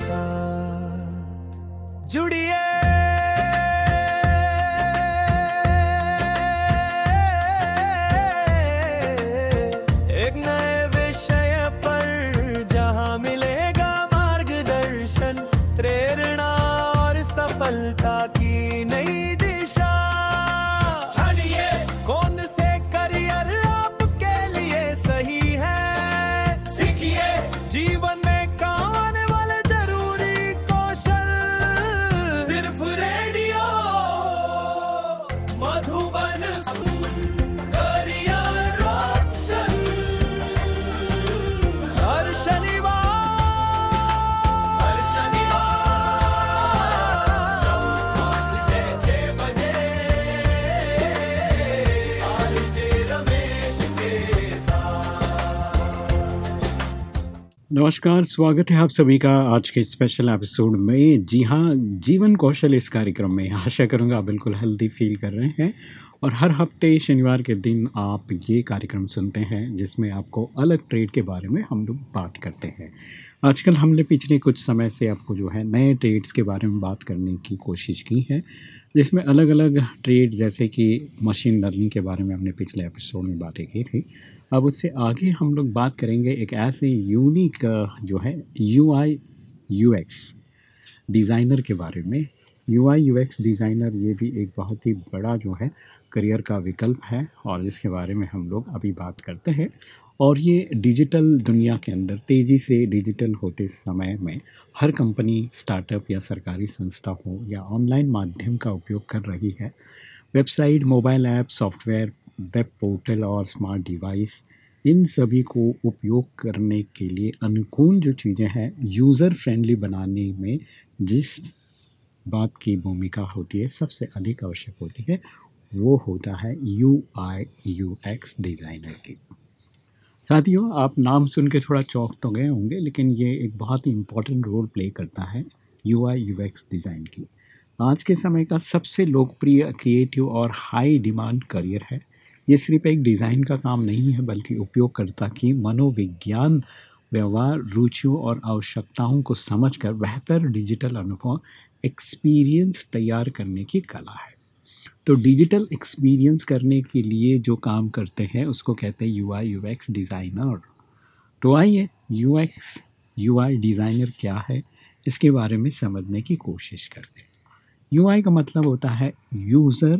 साथ जुड़िए नमस्कार, स्वागत है आप सभी का आज के स्पेशल एपिसोड में। जी हाँ जीवन कौशल इस कार्यक्रम में। आशा करूँगा आप बिल्कुल हेल्दी फील कर रहे हैं। और हर हफ़्ते शनिवार के दिन आप ये कार्यक्रम सुनते हैं, जिसमें आपको अलग ट्रेड के बारे में हम लोग बात करते हैं। आजकल हमने पिछले कुछ समय से आपको जो है नए ट्रेड्स के बारे में बात करने की कोशिश की है, जिसमें अलग अलग ट्रेड जैसे कि मशीन लर्निंग के बारे में हमने पिछले एपिसोड में बातें की थी। अब उससे आगे हम लोग बात करेंगे एक ऐसे यूनिक जो है U I U X designer के बारे में। U I U X designer ये भी एक बहुत ही बड़ा जो है करियर का विकल्प है और जिसके बारे में हम लोग अभी बात करते हैं। और ये डिजिटल दुनिया के अंदर तेज़ी से डिजिटल होते समय में हर कंपनी स्टार्टअप या सरकारी संस्था हो या ऑनलाइन माध्यम का उपयोग कर रही है। Website mobile app software web portal और स्मार्ट डिवाइस, इन सभी को उपयोग करने के लिए अनुकूल जो चीज़ें हैं, यूज़र फ्रेंडली बनाने में जिस बात की भूमिका होती है, सबसे अधिक आवश्यक होती है, वो होता है U I U X designer की। साथियों, आप नाम सुन के थोड़ा चौक तो गए होंगे, लेकिन ये एक बहुत ही इम्पोर्टेंट रोल प्ले करता है U I U X design की। आज के समय का सबसे लोकप्रिय क्रिएटिव और हाई डिमांड करियर है ये सिर्फ़ एक डिज़ाइन का काम नहीं है, बल्कि उपयोगकर्ता की मनोविज्ञान, व्यवहार, रुचियों और आवश्यकताओं को समझकर बेहतर डिजिटल अनुभव, एक्सपीरियंस तैयार करने की कला है। तो डिजिटल एक्सपीरियंस करने के लिए जो काम करते हैं, उसको कहते हैं U I U X designer. तो आइए U X U I designer क्या है, इसके बारे में समझने की कोशिश करते हैं। यू आई का मतलब होता है यूज़र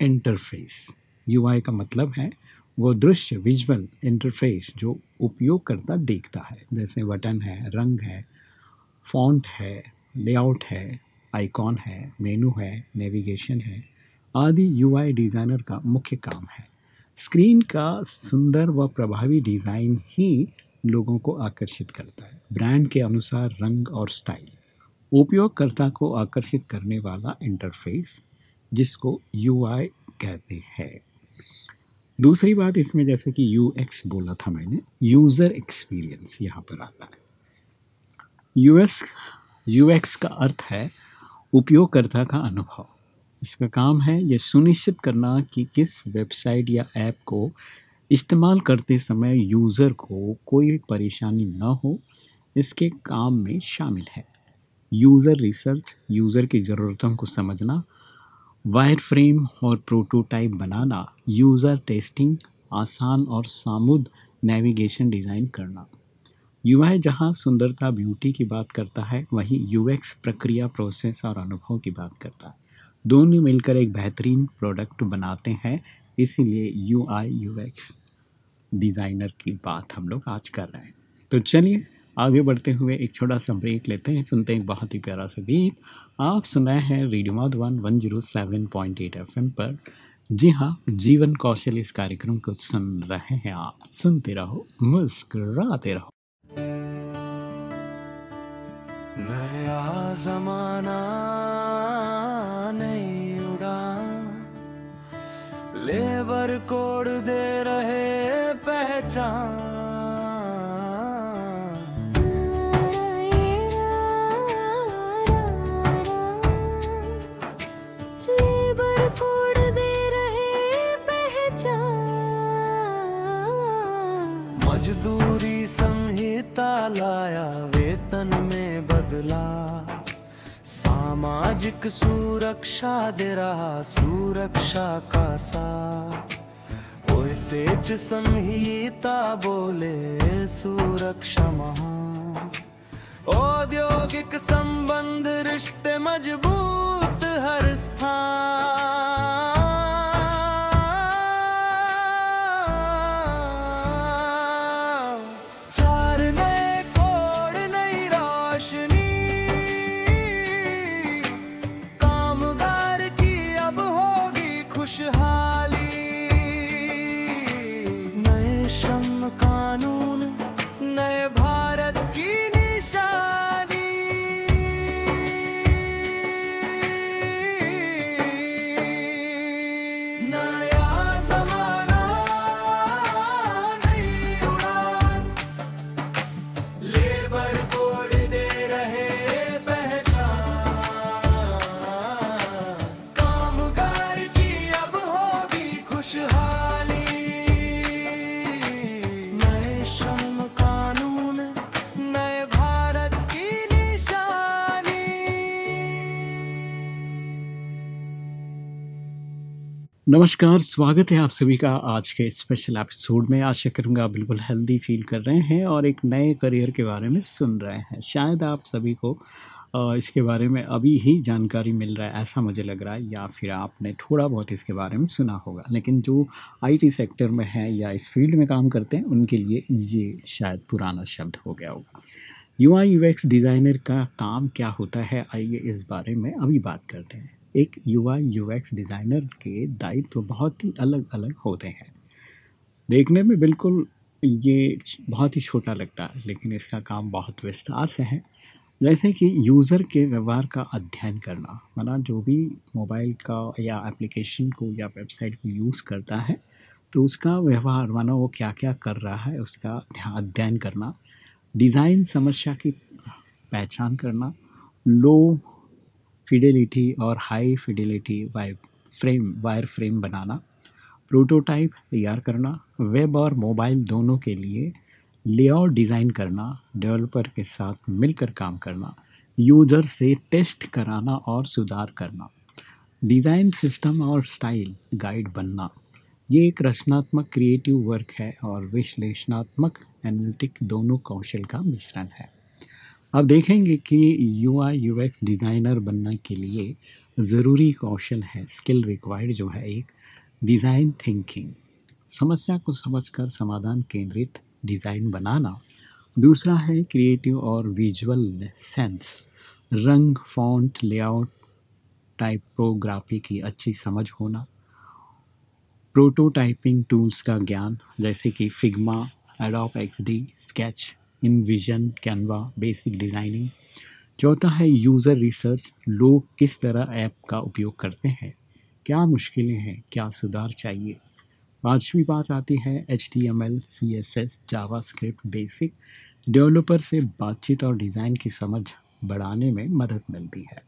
इंटरफेस। यू आई का मतलब है वो दृश्य विजुअल इंटरफेस जो उपयोगकर्ता देखता है। जैसे बटन है, रंग है फॉन्ट है लेआउट है आइकॉन है मेनू है नेविगेशन है, आदि यूआई डिज़ाइनर का मुख्य काम है। स्क्रीन का सुंदर व प्रभावी डिज़ाइन ही लोगों को आकर्षित करता है। ब्रांड के अनुसार रंग और स्टाइल उपयोगकर्ता को आकर्षित करने वाला इंटरफेस जिसको यूआई कहते हैं। दूसरी बात इसमें जैसे कि यू एक्स बोला था मैंने यूज़र एक्सपीरियंस यहाँ पर आता है। यू एस यू एक्स का अर्थ है उपयोगकर्ता का अनुभव। इसका काम है ये सुनिश्चित करना कि किस वेबसाइट या ऐप को इस्तेमाल करते समय यूज़र को कोई परेशानी न हो, इसके काम में शामिल है। यूज़र रिसर्च यूज़र की ज़रूरतों को समझना वायर फ्रेम और प्रोटोटाइप बनाना यूज़र टेस्टिंग आसान और सामुद नेविगेशन डिज़ाइन करना। यूआई जहाँ सुंदरता ब्यूटी की बात करता है, वहीं यूएक्स प्रक्रिया प्रोसेस और अनुभव की बात करता है। दोनों मिलकर एक बेहतरीन प्रोडक्ट बनाते हैं, इसीलिए U I U X designer की बात हम लोग आज कर रहे हैं। तो चलिए, आगे बढ़ते हुए एक छोटा सा ब्रेक लेते हैं, सुनते हैं एक बहुत ही प्यारा सा गीत। आप सुनाए हैं radio Madhuban one zero seven point eight F पर। जी हाँ जीवन कौशल इस कार्यक्रम को सुन रहे हैं आप। सुनते रहो, मुस्कुराते रहो। नया जमाना नहीं उड़ा। लेबर कोड दे रहे पहचान। सामाजिक सुरक्षा दे रहा सुरक्षा का साथ। ओए सेच संहिता बोले, सुरक्षा महा औद्योगिक संबंध रिश्ते मज़बूत हर स्थान। नमस्कार, स्वागत है आप सभी का आज के स्पेशल एपिसोड में। आशा करूँगा बिल्कुल हेल्दी फील कर रहे हैं और एक नए करियर के बारे में सुन रहे हैं। शायद आप सभी को इसके बारे में अभी ही जानकारी मिल रहा है, ऐसा मुझे लग रहा है, या फिर आपने थोड़ा बहुत इसके बारे में सुना होगा। लेकिन जो आईटी सेक्टर में है या इस फ़ील्ड में काम करते हैं, उनके लिए ये शायद पुराना शब्द हो गया होगा। यू आई डिज़ाइनर का काम क्या होता है, आइए इस बारे में अभी बात करते हैं। एक युवा यूएक्स डिज़ाइनर के दायित्व बहुत ही अलग अलग होते हैं। देखने में बिल्कुल ये बहुत ही छोटा लगता है, लेकिन इसका काम बहुत विस्तार से है। जैसे कि यूज़र के व्यवहार का अध्ययन करना, माना जो भी मोबाइल का या एप्लीकेशन को या वेबसाइट को यूज़ करता है तो उसका व्यवहार, माना वो क्या क्या कर रहा है, उसका अध्ययन करना, डिज़ाइन समस्या की पहचान करना लो फिडेलिटी और high fidelity wire frame wire frame बनाना प्रोटोटाइप तैयार करना वेब और मोबाइल दोनों के लिए लेआउट डिज़ाइन करना डेवलपर के साथ मिलकर काम करना यूज़र से टेस्ट कराना और सुधार करना डिज़ाइन सिस्टम और स्टाइल गाइड बनना। ये एक रचनात्मक क्रिएटिव वर्क है और विश्लेषणात्मक एनालिटिक दोनों कौशल का मिश्रण है। अब देखेंगे कि U I U X designer बनने के लिए ज़रूरी कौशल है स्किल रिक्वायर्ड जो है एक डिज़ाइन थिंकिंग समस्या को समझकर समाधान केंद्रित डिज़ाइन बनाना। दूसरा है क्रिएटिव और विजुअल सेंस रंग फॉन्ट लेआउट टाइपोग्राफी की अच्छी समझ होना। प्रोटोटाइपिंग टूल्स का ज्ञान, जैसे कि Figma Adobe X D sketch InVision Canva basic designing चौथा है यूज़र रिसर्च लोग किस तरह ऐप का उपयोग करते हैं, क्या मुश्किलें हैं, क्या सुधार चाहिए। पाँचवीं बात आती है H T M L C S S JavaScript basic developer से बातचीत और डिज़ाइन की समझ बढ़ाने में मदद मिलती है।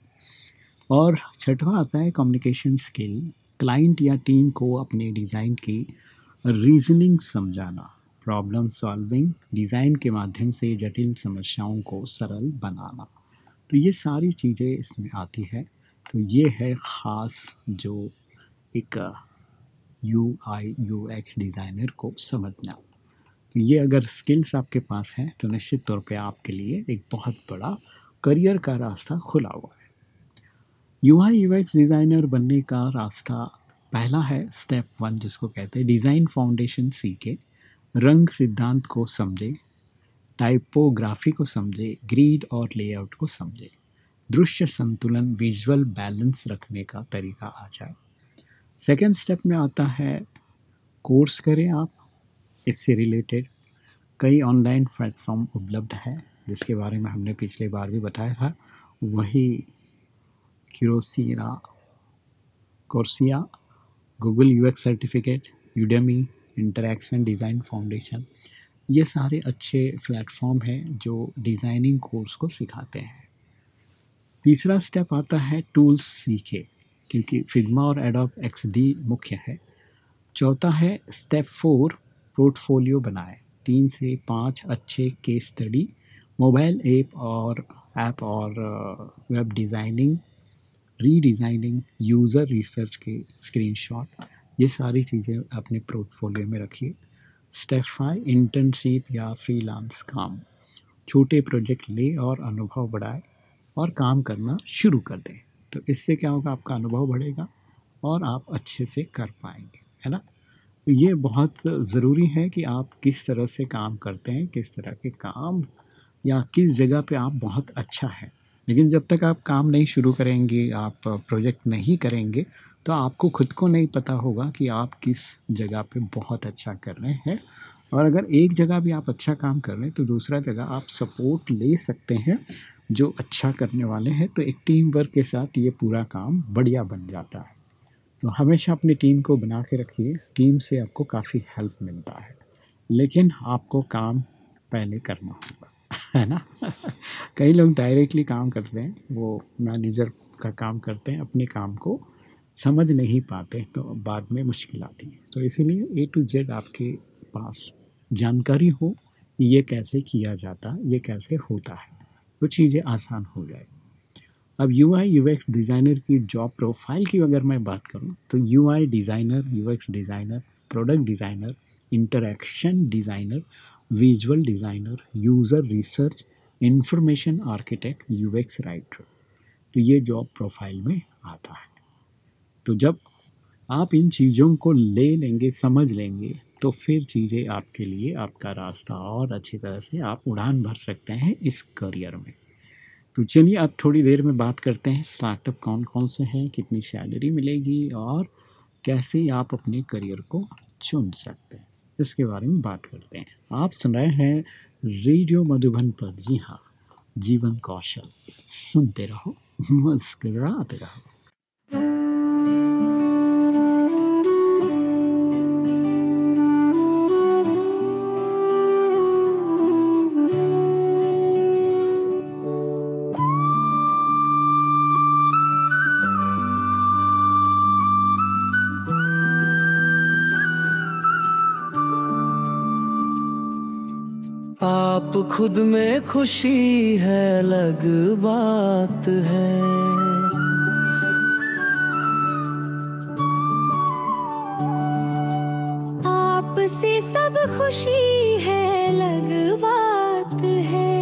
और छठवा आता है कम्युनिकेशन स्किल क्लाइंट या टीम को अपने डिज़ाइन की रीजनिंग समझाना। प्रॉब्लम सॉल्विंग डिज़ाइन के माध्यम से जटिल समस्याओं को सरल बनाना। तो ये सारी चीज़ें इसमें आती है। तो ये है ख़ास जो एक U I U X designer को समझना। तो ये अगर स्किल्स आपके पास हैं तो निश्चित तौर पे आपके लिए एक बहुत बड़ा करियर का रास्ता खुला हुआ है। U I U X designer बनने का रास्ता पहला है स्टेप वन जिसको कहते हैं डिज़ाइन फाउंडेशन सीखे रंग सिद्धांत को समझे टाइपोग्राफी को समझे ग्रीड और लेआउट को समझे। दृश्य संतुलन विजुअल बैलेंस रखने का तरीका आ जाए। सेकेंड स्टेप में आता है कोर्स करें आप। इससे रिलेटेड कई ऑनलाइन प्लेटफॉर्म उपलब्ध है, जिसके बारे में हमने पिछले बार भी बताया था। वही क्यूरोसिया Coursera Google UX certificate Udemy interaction design foundation ये सारे अच्छे प्लेटफॉर्म हैं जो डिज़ाइनिंग कोर्स को सिखाते हैं। तीसरा स्टेप आता है टूल्स सीखे, क्योंकि फिग्मा और एडोब एक्स डी मुख्य है। चौथा है स्टेप फोर पोर्टफोलियो बनाए। तीन से पाँच अच्छे केस स्टडी मोबाइल ऐप और ऐप और web designing redesigning user research के स्क्रीनशॉट ये सारी चीज़ें अपने पोर्टफोलियो में रखिए। स्टेप फाइव इंटर्नशिप या फ्रीलांस काम। छोटे प्रोजेक्ट ले और अनुभव बढ़ाए और काम करना शुरू कर दें। तो इससे क्या होगा? आपका अनुभव बढ़ेगा और आप अच्छे से कर पाएँगे, है ना? तो ये बहुत ज़रूरी है कि आप किस तरह से काम करते हैं, किस तरह के काम या किस जगह पे आप बहुत अच्छा है। लेकिन जब तक आप काम नहीं शुरू करेंगे, आप प्रोजेक्ट नहीं करेंगे तो आपको खुद को नहीं पता होगा कि आप किस जगह पे बहुत अच्छा कर रहे हैं। और अगर एक जगह भी आप अच्छा काम कर रहे हैं तो दूसरा जगह आप सपोर्ट ले सकते हैं जो अच्छा करने वाले हैं। तो एक टीम वर्क के साथ ये पूरा काम बढ़िया बन जाता है। तो हमेशा अपनी टीम को बना के रखिए। टीम से आपको काफ़ी हेल्प मिलता है। लेकिन आपको काम पहले करना होगा, है ना? कई लोग डायरेक्टली काम करते हैं। वो मैनेजर का काम करते हैं, अपने काम को समझ नहीं पाते तो बाद में मुश्किल आती है। तो इसीलिए ए टू जेड आपके पास जानकारी हो ये कैसे किया जाता, ये कैसे होता है तो चीज़ें आसान हो जाए। अब U I U X designer की जॉब प्रोफ़ाइल की अगर मैं बात करूँ तो U I designer U X designer product designer interaction designer visual designer user research information architect U X writer तो ये जॉब प्रोफ़ाइल में आता है। तो जब आप इन चीज़ों को ले लेंगे, समझ लेंगे तो फिर चीज़ें आपके लिए आपका रास्ता और अच्छी तरह से आप उड़ान भर सकते हैं इस करियर में। तो चलिए अब थोड़ी देर में बात करते हैं स्टार्टअप कौन कौन से हैं, कितनी सैलरी मिलेगी और कैसे आप अपने करियर को चुन सकते हैं। इसके बारे में बात करते हैं। आप सुन रहे हैं रेडियो मधुबन पर। जी हाँ जीवन कौशल। सुनते रहो, मुस्कुराते रहो। आप खुद में खुशी है अलग बात है। आपसे सब खुशी है अलग बात है।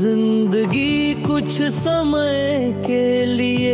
ज़िंदगी कुछ समय के लिए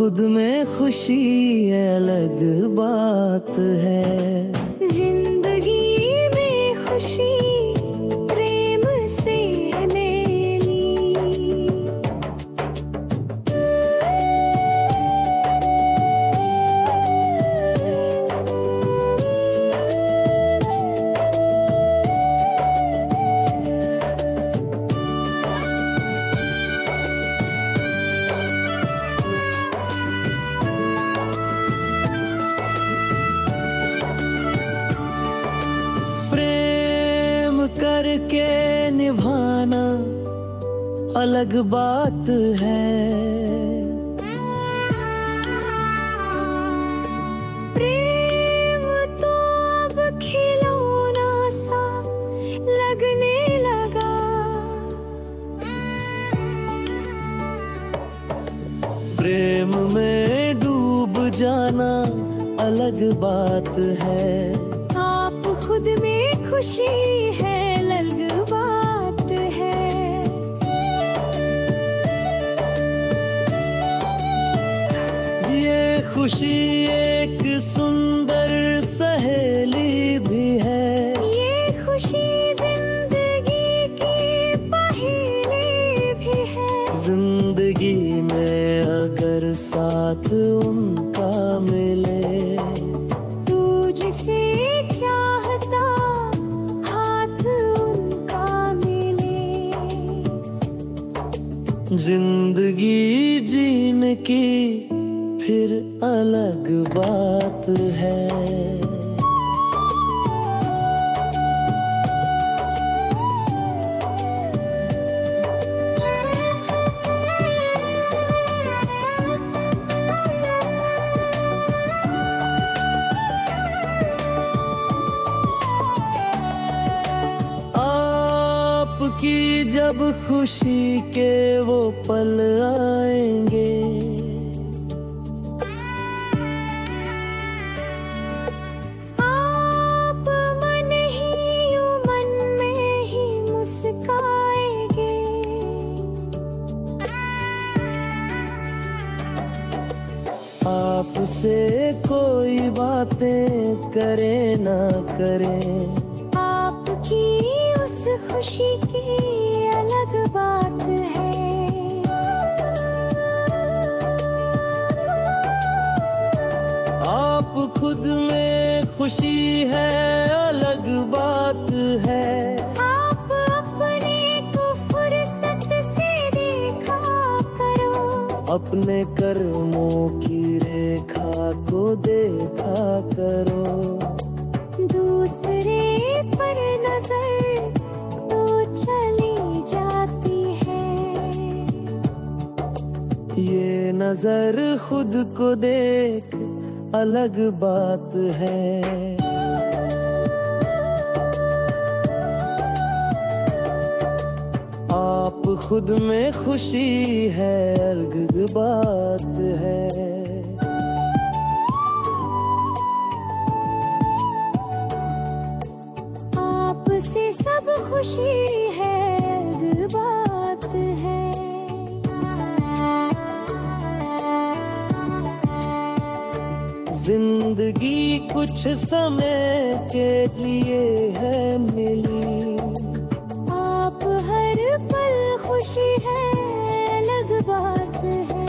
खुद में खुशी अलग बात। बात है। ज़िंदगी जीने की फिर अलग बात है। खुशी के वो पल आएँगे। आप मन ही मन में ही मुस्काएँगे। आपसे कोई बातें करे ना करे। आपकी उस खुशी खुद में खुशी है अलग बात है। आप अपने को फुर्सत से देखा करो। अपने कर्मों की रेखा को देखा करो। दूसरे पर नज़र तो चली जाती है। ये नज़र खुद को देख अलग बात है। आप खुद में खुशी है अलग बात है। आपसे सब खुशी ज़िंदगी कुछ समय के लिए है मिली। आप हर पल खुशी है अलग बात है।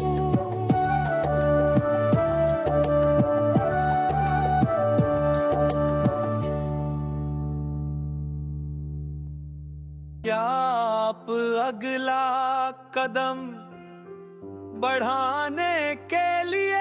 क्या आप अगला कदम बढ़ाने के लिए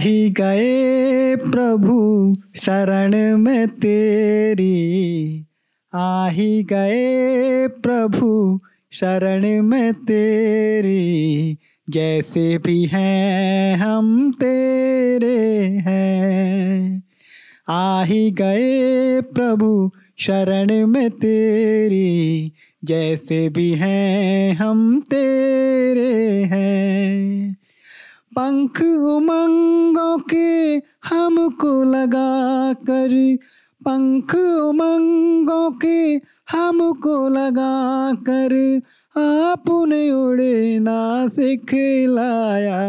ही गए, प्रभु, शरण में तेरी। आ ही गए, प्रभु, शरण में तेरी। जैसे भी हैं, हम तेरे हैं। आ ही गए, प्रभु, शरण में तेरी। जैसे भी हैं, हम तेरे हैं। पंख उमंगों के हमको लगा कर पंख उमंगों के हमको लगा कर आपने उड़ना सिखलाया।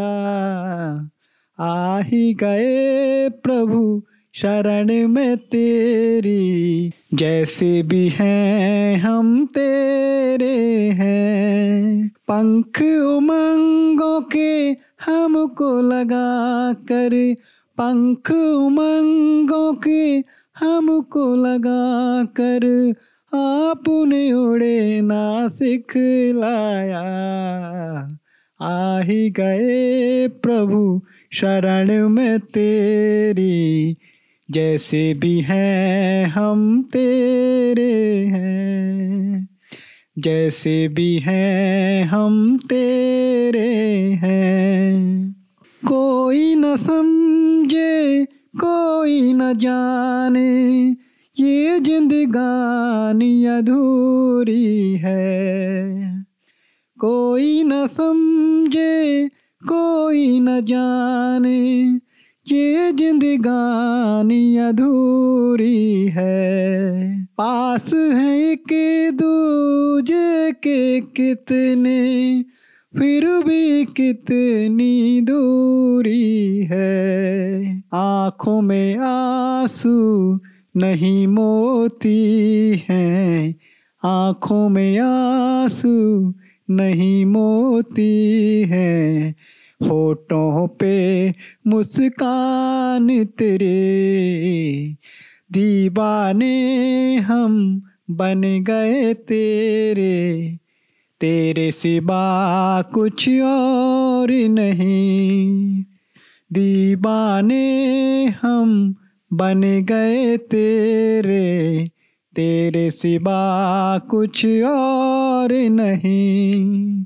आ ही गए प्रभु, शरण में तेरी। जैसे भी हैं, हम तेरे हैं। पंख उमंगों के हमको लगा कर पंख उमंगों के हमको लगा कर आपने ना सिखलाया आ ही गए प्रभु शरण में तेरी, जैसे भी हैं हम तेरे हैं। जैसे भी हैं, हम तेरे हैं। कोई न समझे, कोई न जाने, ये जिंदगानी अधूरी है। कोई न समझे, कोई न जाने, ये जिंदगानी अधूरी है। पास है के दूजे के कितने? फिर भी कितनी दूरी है? आँखों में आँसू नहीं मोती हैं। आँखों में आँसू नहीं मोती है। होठों पे मुस्कान तेरे। दीवाने हम बन गए तेरे। तेरे सिवा कुछ और नहीं। दीवाने हम बन गए तेरे। तेरे सिवा कुछ और नहीं।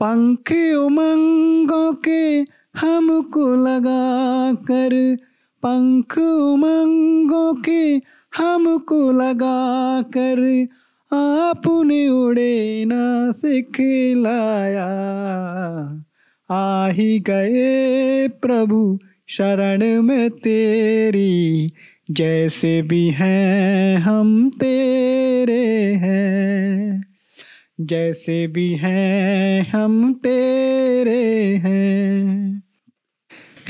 पंख उमंगों के हमको लगा कर पंख उमंगों के हमको लगा कर आपने उड़े ना सिखलाया। आ ही गए प्रभु शरण में तेरी, जैसे भी हैं हम तेरे हैं। जैसे भी हैं हम तेरे हैं।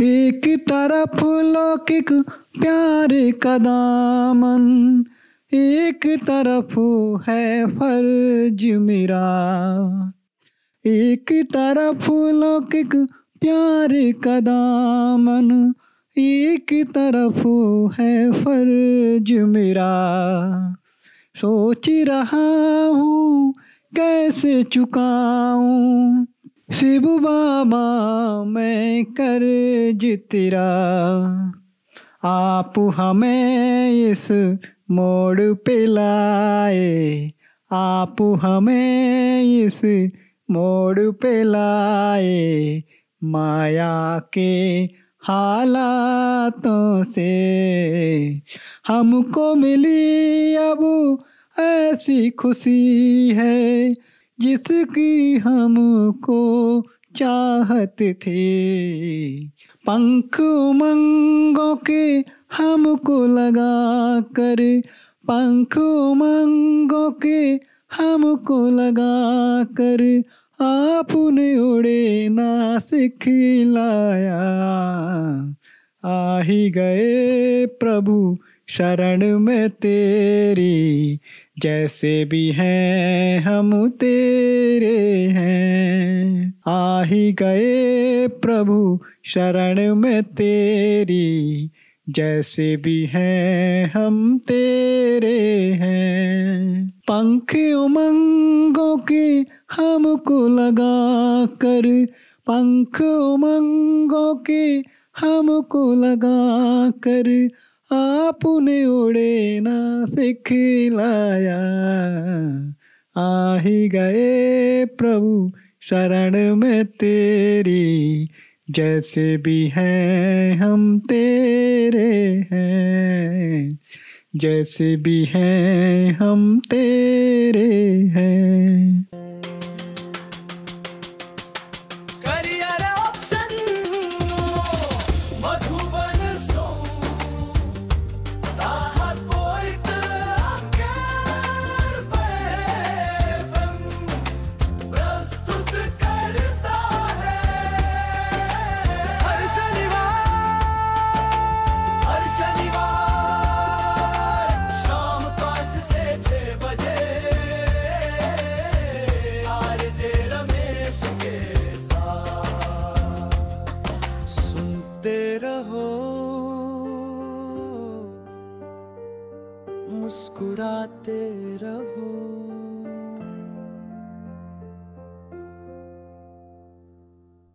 एक तरफ़ लौकिक प्यार का दामन, एक तरफ़ है फ़र्ज़ मेरा। एक तरफ़ लौकिक प्यार का दामन, एक तरफ़ है फ़र्ज़ मेरा। सोच रहा हूँ, कैसे चुकाऊं शिव बाबा मैं कर्ज तेरा। आप हमें इस मोड़ पे लाए। आप हमें इस मोड़ पे लाए। माया के हालातों से हमको मिली अब ऐसी खुशी है। जिसकी हमको चाहत थे। पंख उमंगों के हमको लगा कर पंख उमंगों के हमको लगा कर आपने उड़े ना सिखलाया आ ही गए प्रभु शरण में तेरी। जैसे भी हैं, हम तेरे हैं। आ ही गए प्रभु, शरण में तेरी। जैसे भी हैं, हम तेरे हैं। पंख उमंगों के हमको लगा कर पंख उमंगों के हमको लगा कर आपने उड़े ना सिखलाया आ ही गए प्रभु शरण में तेरी। जैसे भी हैं हम तेरे हैं। जैसे भी हैं हम तेरे हैं।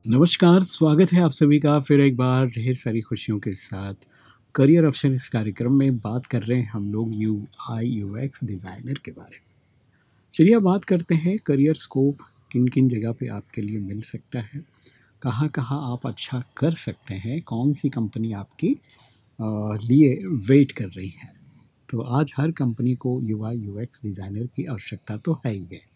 नमस्कार, स्वागत है आप सभी का फिर एक बार ढेर सारी खुशियों के साथ। करियर ऑप्शन इस कार्यक्रम में बात कर रहे हैं हम लोग U I U X designer के बारे में। चलिए बात करते हैं करियर स्कोप किन किन जगह पे आपके लिए मिल सकता है कहाँ कहाँ आप अच्छा कर सकते हैं कौन सी कंपनी आपकी लिए वेट कर रही है। तो आज हर कंपनी को U I U X designer की आवश्यकता तो है ही है।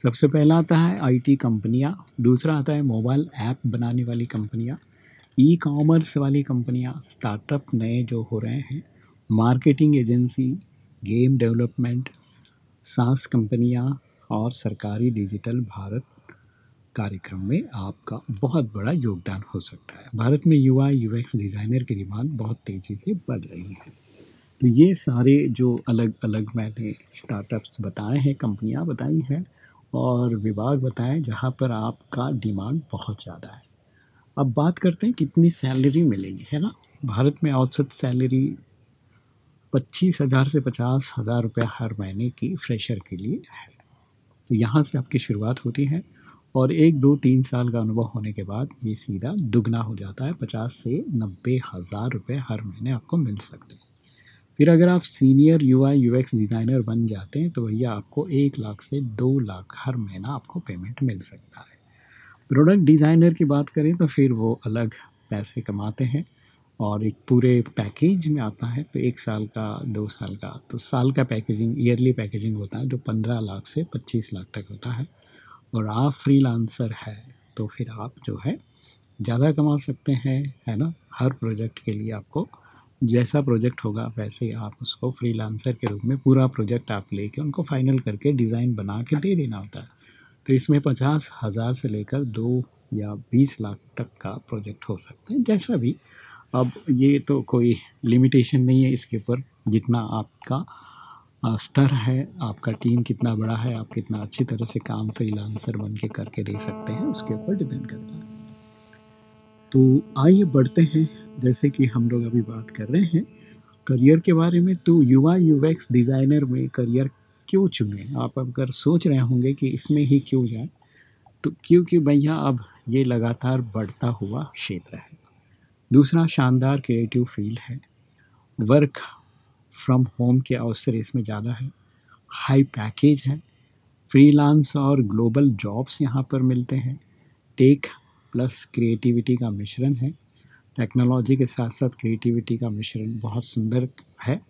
सबसे पहला आता है आईटी कंपनियाँ, दूसरा आता है मोबाइल ऐप बनाने वाली कंपनियाँ ई कॉमर्स वाली कंपनियाँ स्टार्टअप नए जो हो रहे हैं मार्केटिंग एजेंसी गेम डेवलपमेंट सास कंपनियाँ और सरकारी डिजिटल भारत कार्यक्रम में आपका बहुत बड़ा योगदान हो सकता है। भारत में युवा यूएक्स डिज़ाइनर की डिमांड बहुत तेज़ी से बढ़ रही है। तो ये सारे जो अलग अलग मैंने स्टार्टअप्स बताए हैं, कंपनियाँ बताई हैं और विभाग बताएँ जहाँ पर आपका डिमांड बहुत ज़्यादा है। अब बात करते हैं कितनी सैलरी मिलेगी, है ना? भारत में औसत सैलरी पच्चीस हज़ार से पचास हज़ार रुपये हर महीने की फ्रेशर के लिए है। तो यहाँ से आपकी शुरुआत होती है और एक, दो, तीन साल का अनुभव होने के बाद ये सीधा दुगना हो जाता है, पचास से नब्बे हज़ार रुपये हर महीने आपको मिल सकते हैं। फिर अगर आप senior U I U X designer बन जाते हैं तो भैया आपको एक लाख से दो लाख हर महीना आपको पेमेंट मिल सकता है। प्रोडक्ट डिज़ाइनर की बात करें तो फिर वो अलग पैसे कमाते हैं और एक पूरे पैकेज में आता है तो एक साल का, दो साल का तो साल का पैकेजिंग ईयरली पैकेजिंग होता है, जो पंद्रह लाख से पच्चीस लाख तक होता है। और आप फ्रीलांसर है तो फिर आप जो है, ज़्यादा कमा सकते हैं, है ना? हर प्रोजेक्ट के लिए आपको जैसा प्रोजेक्ट होगा, वैसे आप उसको फ्रीलांसर के रूप में पूरा प्रोजेक्ट आप लेके उनको फाइनल करके डिज़ाइन बना के दे देना होता है। तो इसमें पचास हज़ार से लेकर दो या बीस लाख तक का प्रोजेक्ट हो सकता है, जैसा भी। अब ये तो कोई लिमिटेशन नहीं है इसके ऊपर, जितना आपका स्तर है, आपका टीम कितना बड़ा है, आप कितना अच्छी तरह से काम फ्रीलांसर बन के करके दे सकते हैं, उसके ऊपर डिपेंड करता है। तो आइए बढ़ते हैं जैसे कि हम लोग अभी बात कर रहे हैं, करियर के बारे में तो युवा यू एक्स डिज़ाइनर में करियर क्यों चुने? आप अगर सोच रहे होंगे कि इसमें ही क्यों जाए तो क्योंकि भैया अब ये लगातार बढ़ता हुआ क्षेत्र है? दूसरा, शानदार क्रिएटिव फ़ील्ड है। वर्क फ्रॉम होम के अवसर इसमें ज़्यादा है। हाई पैकेज है। फ्रीलांस और ग्लोबल जॉब्स यहाँ पर मिलते हैं। टेक प्लस क्रिएटिविटी का मिश्रण है। टेक्नोलॉजी के साथ साथ क्रिएटिविटी का मिश्रण बहुत सुंदर है।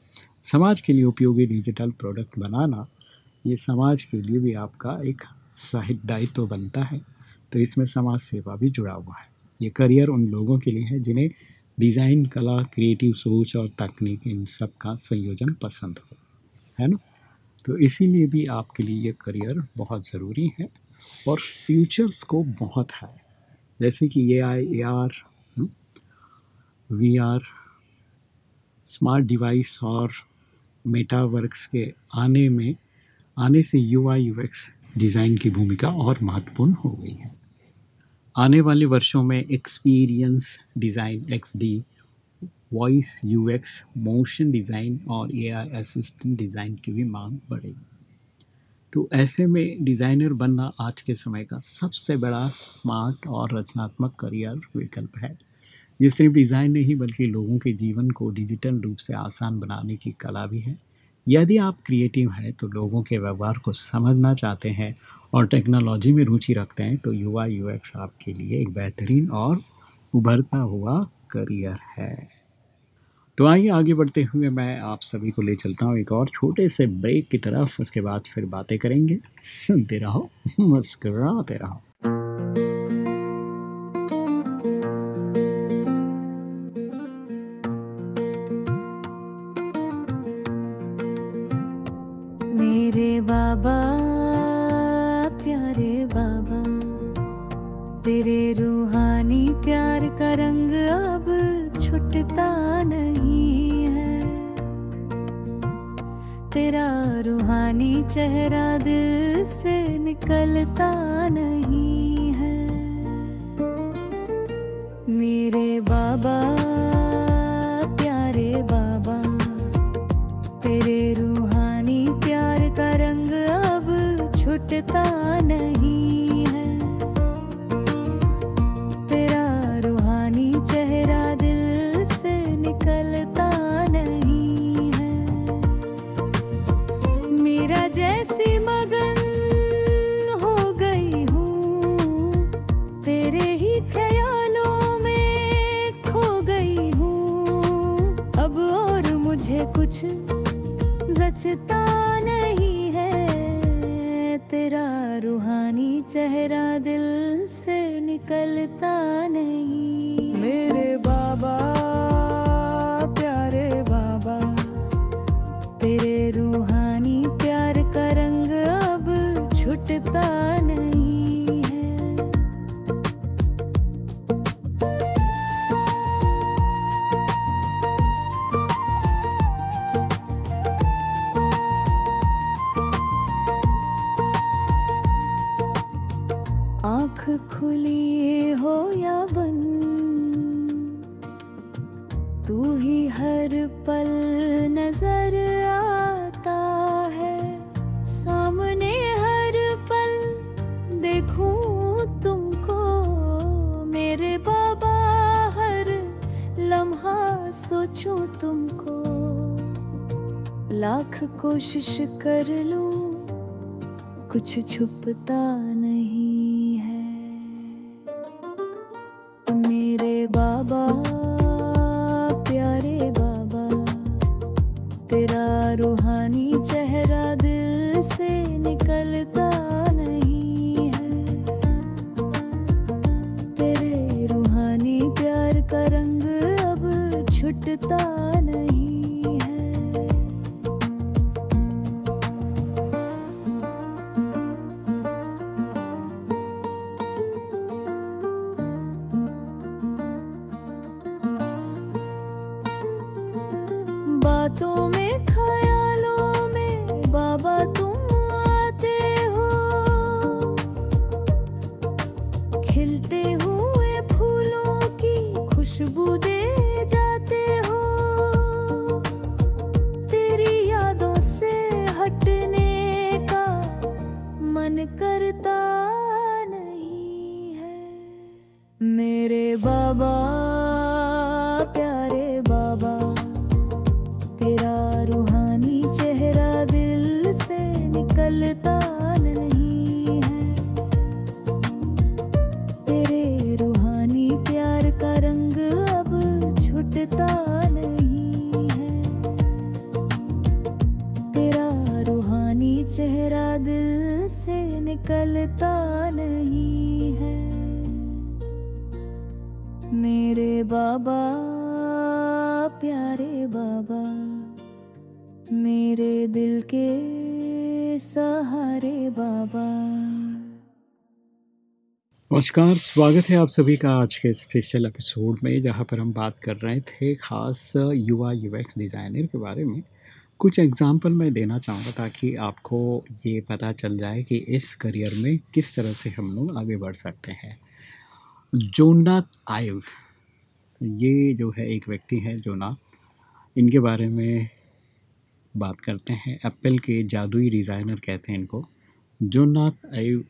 समाज के लिए उपयोगी डिजिटल प्रोडक्ट बनाना, ये समाज के लिए भी आपका एक साहित्य दायित्व तो बनता है। तो इसमें समाज सेवा भी जुड़ा हुआ है। ये करियर उन लोगों के लिए है जिन्हें डिज़ाइन, कला, क्रिएटिव सोच और तकनीक इन सब का संयोजन पसंद हो, है ना? तो इसीलिए भी आपके लिए ये करियर बहुत ज़रूरी है और फ्यूचर्स को बहुत है। जैसे कि A I A R V R smart device और मेटावर्क्स के आने में, आने से U I U X design की भूमिका और महत्वपूर्ण हो गई है। आने वाले वर्षों में experience design X D voice U X motion design और ए आई असिस्टेंट डिज़ाइन की भी मांग बढ़ेगी। तो ऐसे में डिज़ाइनर बनना आज के समय का सबसे बड़ा स्मार्ट और रचनात्मक करियर विकल्प है। ये सिर्फ़ डिज़ाइन नहीं, बल्कि लोगों के जीवन को डिजिटल रूप से आसान बनाने की कला भी है। यदि आप क्रिएटिव हैं तो लोगों के व्यवहार को समझना चाहते हैं और टेक्नोलॉजी में रुचि रखते हैं तो युवा यू एक्स आपके लिए एक बेहतरीन और उभरता हुआ करियर है। तो आइए आगे बढ़ते हुए मैं आप सभी को ले चलता हूँ एक और छोटे से ब्रेक की तरफ़। उसके बाद फिर बातें करेंगे। सुनते रहो, मुस्कराते रहो। मुझे कुछ जचता नहीं है। तेरा रूहानी चेहरा दिल से निकलता नहीं। मेरे बाबा, प्यारे बाबा, तेरे रूहानी प्यार का रंग अब छुटता खुली हो या बंद, तू ही हर पल नज़र आता है। सामने हर पल देखूँ तुमको, मेरे बाबा हर लम्हा सोचूं तुमको। लाख कोशिश कर लूँ, कुछ छुपता मेरे दिल के सहारे बाबा। नमस्कार, स्वागत है आप सभी का आज के स्पेशल एपिसोड में, जहाँ पर हम बात कर रहे थे खास युवा यूएक्स डिज़ाइनर के बारे में। कुछ एग्जांपल मैं देना चाहूँगा ताकि आपको ये पता चल जाए कि इस करियर में किस तरह से हम लोग आगे बढ़ सकते हैं। जोनाथ आयव, ये जो है एक व्यक्ति है जोनाथ इनके बारे में बात करते हैं। एप्पल के जादुई डिज़ाइनर कहते हैं इनको जोनाथ आयव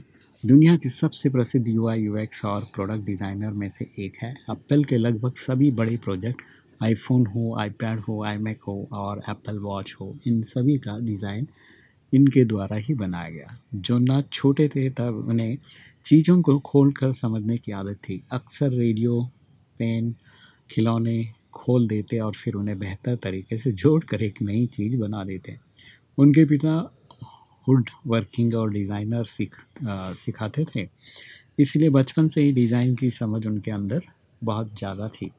दुनिया के सबसे प्रसिद्ध युवा यूएक्स और प्रोडक्ट डिज़ाइनर में से एक है। एप्पल के लगभग सभी बड़े प्रोजेक्ट आईफोन हो आईपैड हो आईमैक हो और एप्पल वॉच हो, इन सभी का डिज़ाइन इनके द्वारा ही बनाया गया। जो ना छोटे थे, तब उन्हें चीज़ों को खोल कर समझने की आदत थी। अक्सर रेडियो पेन खिलौने खोल देते और फिर उन्हें बेहतर तरीके से जोड़ कर एक नई चीज़ बना देते उनके पिता वुड वर्किंग और डिज़ाइनर सीख सिखाते थे। इसलिए बचपन से ही डिज़ाइन की समझ उनके अंदर बहुत ज़्यादा थी।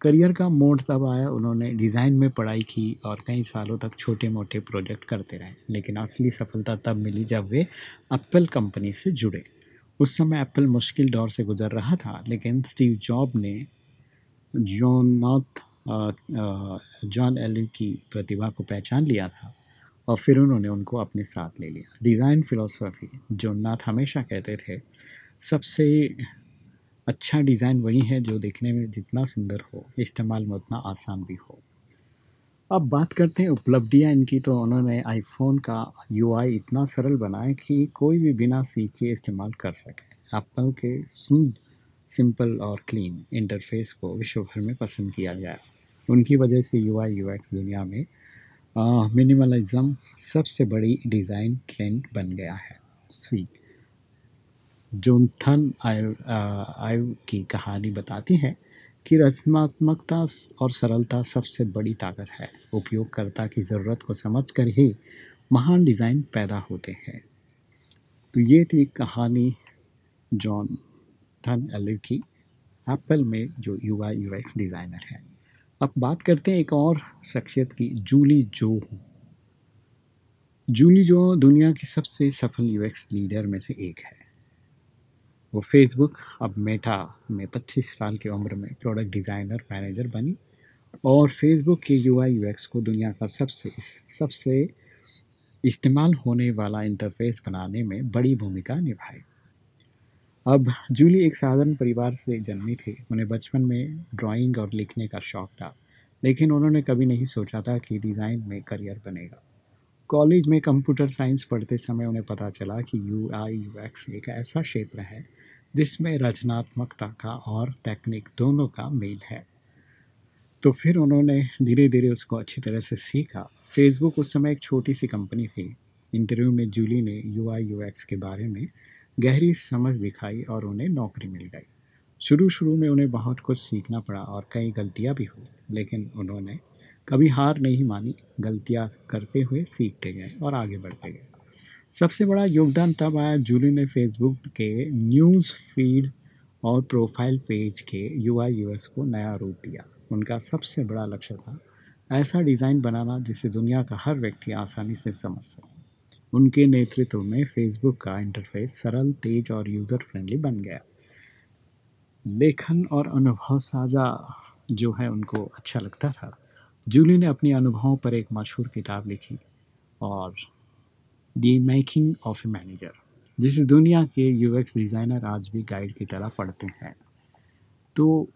करियर का मोड़ तब आया उन्होंने डिज़ाइन में पढ़ाई की और कई सालों तक छोटे मोटे प्रोजेक्ट करते रहे। लेकिन असली सफलता तब मिली जब वे एप्पल कंपनी से जुड़े। उस समय एप्पल मुश्किल दौर से गुजर रहा था, लेकिन स्टीव जॉब ने जॉन नॉथ जॉन एलन की प्रतिभा को पहचान लिया था और फिर उन्होंने उनको अपने साथ ले लिया। डिज़ाइन फिलोसफी जो नाथ हमेशा कहते थे, सबसे अच्छा डिज़ाइन वही है जो देखने में जितना सुंदर हो, इस्तेमाल में उतना आसान भी हो। अब बात करते हैं उपलब्धियाँ इनकी तो उन्होंने आईफोन का यूआई इतना सरल बनाया कि कोई भी बिना सीखे इस्तेमाल कर सके। एप्पल के सिंपल और क्लीन इंटरफेस को विश्व भर में पसंद किया गया। उनकी वजह से यूआई यूएक्स दुनिया में मिनिमलिज्म सबसे बड़ी डिज़ाइन ट्रेंड बन गया है। सी जोनथन आयव आयु की कहानी बताती है कि रचनात्मकता और सरलता सबसे बड़ी ताकत है। उपयोगकर्ता की ज़रूरत को समझकर ही महान डिज़ाइन पैदा होते हैं। तो ये थी कहानी, जॉन थन एलिव की एप्पल में जो यू आई यू डिज़ाइनर है। अब बात करते हैं एक और शख्सियत की जूली जो जूली जो दुनिया की सबसे सफल यूएक्स लीडर में से एक है। वो फेसबुक अब मेटा में 25 साल की उम्र में प्रोडक्ट डिज़ाइनर मैनेजर बनी और फेसबुक के यू आई को दुनिया का सबसे सबसे इस्तेमाल होने वाला इंटरफेस बनाने में बड़ी भूमिका निभाई। अब जूली एक साधारण परिवार से जन्मी थी। उन्हें बचपन में ड्राइंग और लिखने का शौक था, लेकिन उन्होंने कभी नहीं सोचा था कि डिज़ाइन में करियर बनेगा। कॉलेज में कंप्यूटर साइंस पढ़ते समय उन्हें पता चला कि यू आई यू एक्स एक ऐसा क्षेत्र है, जिसमें रचनात्मकता का और टेक्निक दोनों का मेल है। तो फिर उन्होंने धीरे धीरे उसको अच्छी तरह से सीखा। फेसबुक उस समय एक छोटी सी कंपनी थी। इंटरव्यू में जूली ने यू आई यू एक्स के बारे में गहरी समझ दिखाई और उन्हें नौकरी मिल गई। शुरू शुरू में उन्हें बहुत कुछ सीखना पड़ा और कई गलतियाँ भी हुई, लेकिन उन्होंने कभी हार नहीं मानी। गलतियाँ करते हुए सीखते गए और आगे बढ़ते गए। सबसे बड़ा योगदान तब आया जूली ने फेसबुक के न्यूज़ फ़ीड और प्रोफ़ाइल पेज के यू आई को नया रूप दिया। उनका सबसे बड़ा लक्ष्य था ऐसा डिज़ाइन बनाना जिसे दुनिया का हर व्यक्ति आसानी से समझ सके। उनके नेतृत्व में फेसबुक का इंटरफेस सरल, तेज और यूज़र फ्रेंडली बन गया। लेखन और अनुभव साझा जो है उनको अच्छा लगता था। जूली ने अपने अनुभवों पर एक मशहूर किताब लिखी और the making of a manager जिसे दुनिया के यूएक्स डिज़ाइनर आज भी गाइड की तरह पढ़ते हैं। तो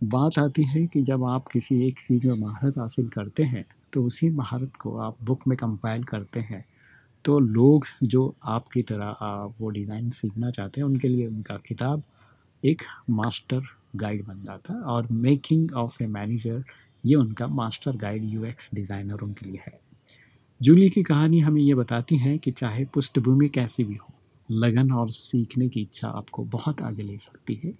बात आती है कि जब आप किसी एक चीज़ में महारत हासिल करते हैं तो उसी महारत को आप बुक में कंपाइल करते हैं। तो लोग जो आपकी तरह वो डिज़ाइन सीखना चाहते हैं, उनके लिए उनका किताब एक मास्टर गाइड बन जाता है और मेकिंग ऑफ़ ए मैनेजर ये उनका मास्टर गाइड यूएक्स डिज़ाइनरों के लिए है। जूली की कहानी हमें ये बताती है कि चाहे पृष्ठभूमि कैसी भी हो, लगन और सीखने की इच्छा आपको बहुत आगे ले सकती है,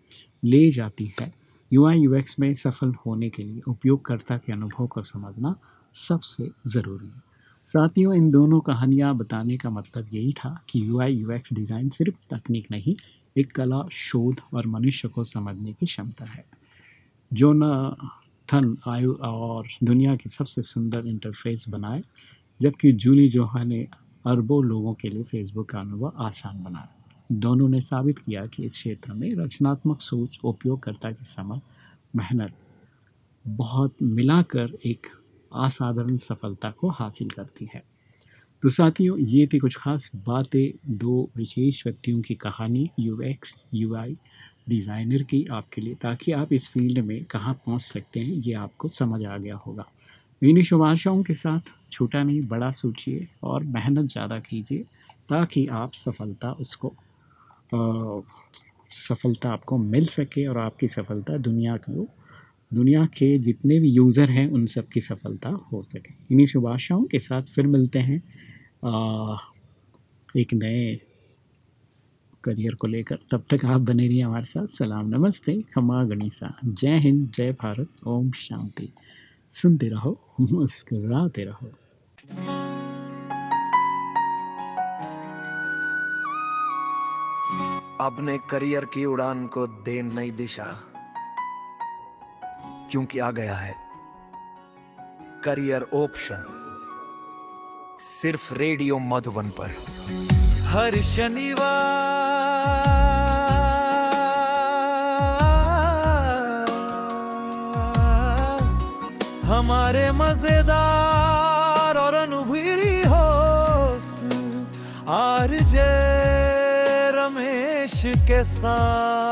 ले जाती है। यू आई यू एक्स में सफल होने के लिए उपयोगकर्ता के अनुभव को समझना सबसे ज़रूरी है। साथियों, इन दोनों कहानियाँ बताने का मतलब यही था कि U I U X design सिर्फ़ तकनीक नहीं, एक कला शोध और मनुष्य को समझने की क्षमता है। जो न थन आयु और दुनिया के सबसे सुंदर इंटरफेस बनाए, जबकि जूली जोहा ने अरबों लोगों के लिए फेसबुक का अनुभव आसान बनाया दोनों ने साबित किया कि इस क्षेत्र में रचनात्मक सोच, उपयोगकर्ता की समझ, मेहनत, बहुत मिलाकर एक असाधारण सफलता को हासिल करती है। तो साथियों ये थी कुछ खास बातें दो विशेष व्यक्तियों की कहानी U X U I designer की आपके लिए ताकि आप इस फ़ील्ड में कहाँ पहुँच सकते हैं ये आपको समझ आ गया होगा। इन्हीं शुभाशाओं के साथ छोटा नहीं बड़ा सोचिए और मेहनत ज़्यादा कीजिए ताकि आप सफलता उसको आ, सफलता आपको मिल सके और आपकी सफलता दुनिया को दुनिया के जितने भी यूज़र हैं उन सब की सफलता हो सके। इन्हीं शुभाशाओं के साथ फिर मिलते हैं आ, एक नए करियर को लेकर। तब तक आप बने रहिए हमारे साथ। सलाम नमस्ते खमा गणिसा। जय हिंद जय भारत। ओम शांति। सुनते रहो मुस्कुराते रहो। अपने करियर की उड़ान को दे नई दिशा। क्योंकि आ गया है। Career option. सिर्फ़ रेडियो मधुबन पर। हर शनिवार हमारे मज़ेदार और अनुभवी होस्ट आरजे रमेश के साथ।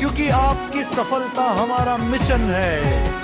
क्योंकि आपकी सफलता हमारा मिशन है।